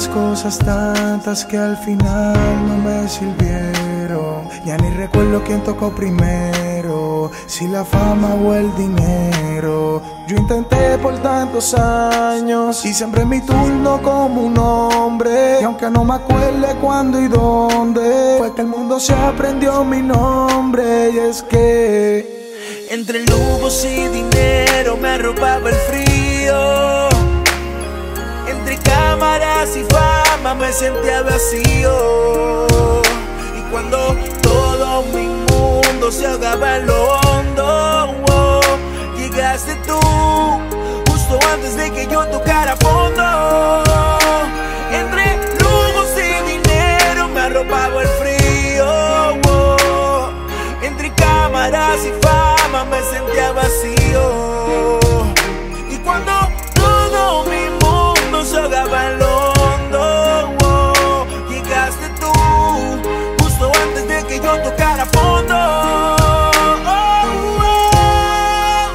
las cosas tantas que al final no me sirvieron. Ya ni recuerdo quién tocó primero, si la fama o el dinero. Yo intenté por tantos años y siempre mi turno como un hombre. Y aunque no me acuerde cuándo y dónde, fue que el mundo se aprendió mi nombre. Y es que entre lujos y dinero me arropaba el frío. Entre cámaras y fama me sentía vacío. Y cuando todo mi mundo se ahogaba en lo hondo, llegaste tú justo antes de que yo tocara fondo. Entre lujos y dinero me arropaba el frío. entre cámaras y fama me sentía vacío. Yo tocara fondo. Oh,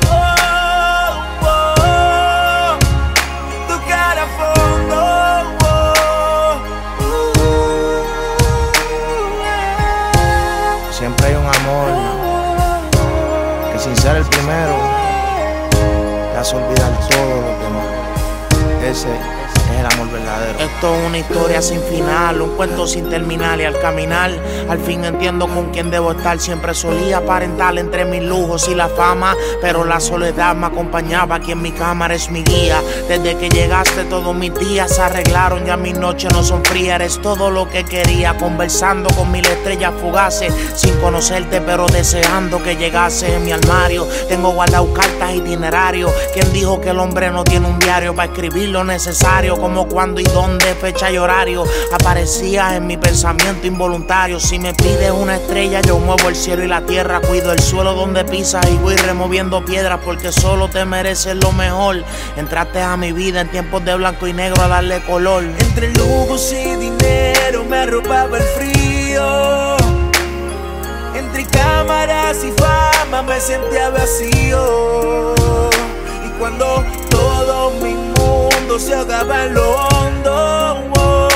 oh, oh, tocar a fondo. Siempre hay un amor que sin ser el primero te hace olvidar todo lo demás. Ese Esto es una historia sin final, un cuento sin terminar y al caminar al fin entiendo con quién debo estar. Siempre solía aparentar entre mis lujos y la fama, pero la soledad me acompañaba aquí en mi cámara es mi guía. Desde que llegaste todos mis días se arreglaron, ya mis noches no son frías, eres todo lo que quería. Conversando con mil estrellas fugaces, sin conocerte pero deseando que llegase en mi armario. Tengo guardado cartas y itinerarios. ¿Quién dijo que el hombre no tiene un diario para escribir lo necesario? Como cuándo y dónde, fecha y horario. Aparecías en mi pensamiento involuntario. Si me pides una estrella, yo muevo el cielo y la tierra. Cuido el suelo donde pisas y voy removiendo piedras porque solo te mereces lo mejor. Entraste a mi vida en tiempos de blanco y negro a darle color. Entre lujos y dinero me arropaba el frío. Entre cámaras y fama me sentía vacío. Y cuando todo mi mundo se ahogaba en lo hondo,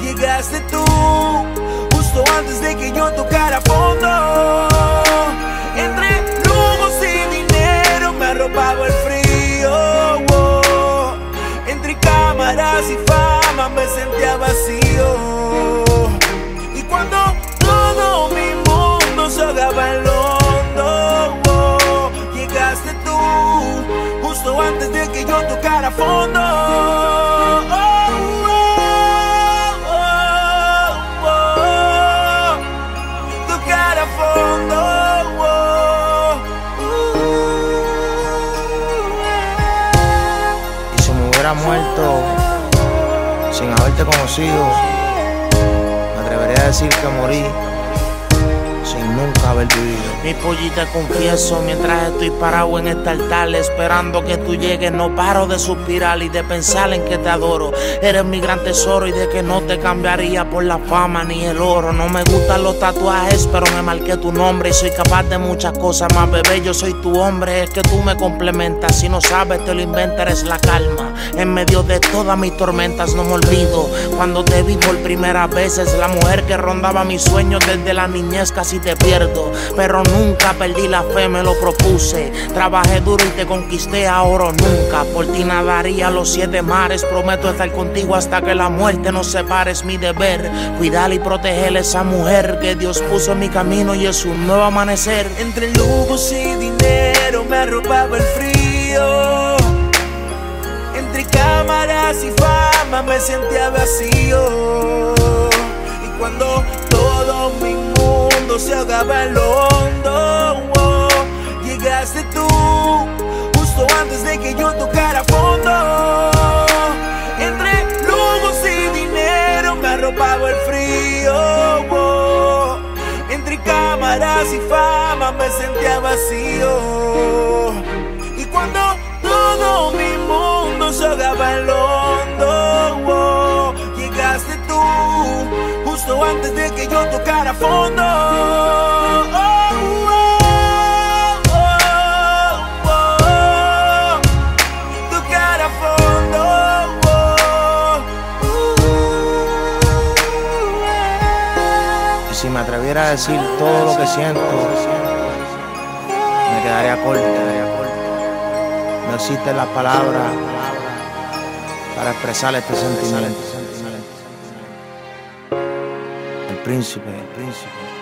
llegaste tú justo antes de que yo tocara fondo. Entre lujos y dinero me arropaba el frío. entre cámaras y fama me sentía vacío. Justo antes de que yo tocara fondo. Oh, oh, oh, tocara fondo. Y si me hubiera muerto sin haberte conocido, me atrevería a decir que morí sin nunca haber vivido. Mi pollita confieso mientras estoy parado en este altar esperando que tú llegues no paro de suspirar y de pensar en que te adoro. Eres mi gran tesoro y de que no te cambiaría por la fama ni el oro. No me gustan los tatuajes pero me marqué tu nombre y soy capaz de muchas cosas más bebé. Yo soy tu hombre es que tú me complementas. Si no sabes te lo inventa eres la calma. En medio de todas mis tormentas no me olvido. Cuando te vi por primera vez la mujer que rondaba mis sueños desde la niñez casi te pierdo pero nunca perdí la fe, me lo propuse. Trabajé duro y te conquisté, ahora nunca. Por ti nadaría los siete mares. Prometo estar contigo hasta que la muerte nos separe. Es mi deber cuidar y proteger a esa mujer que Dios puso en mi camino y es un nuevo amanecer. Entre lujos y dinero me arropaba el frío. Entre cámaras y fama me sentía vacío. Y cuando todo mi mundo se ahogaba en lo hondo, oh, llegaste tú justo antes de que yo tocara fondo. Entre lujos y dinero me arropaba el frío. oh, entre cámaras y fama me sentía vacío. Y cuando todo mi mundo se ahogaba en lo hondo, oh, llegaste tú justo antes de que yo tocara fondo. Atreviera a decir todo lo que siento, me quedaría corto. No existen las palabras para expresar este sentimiento. El príncipe. El príncipe.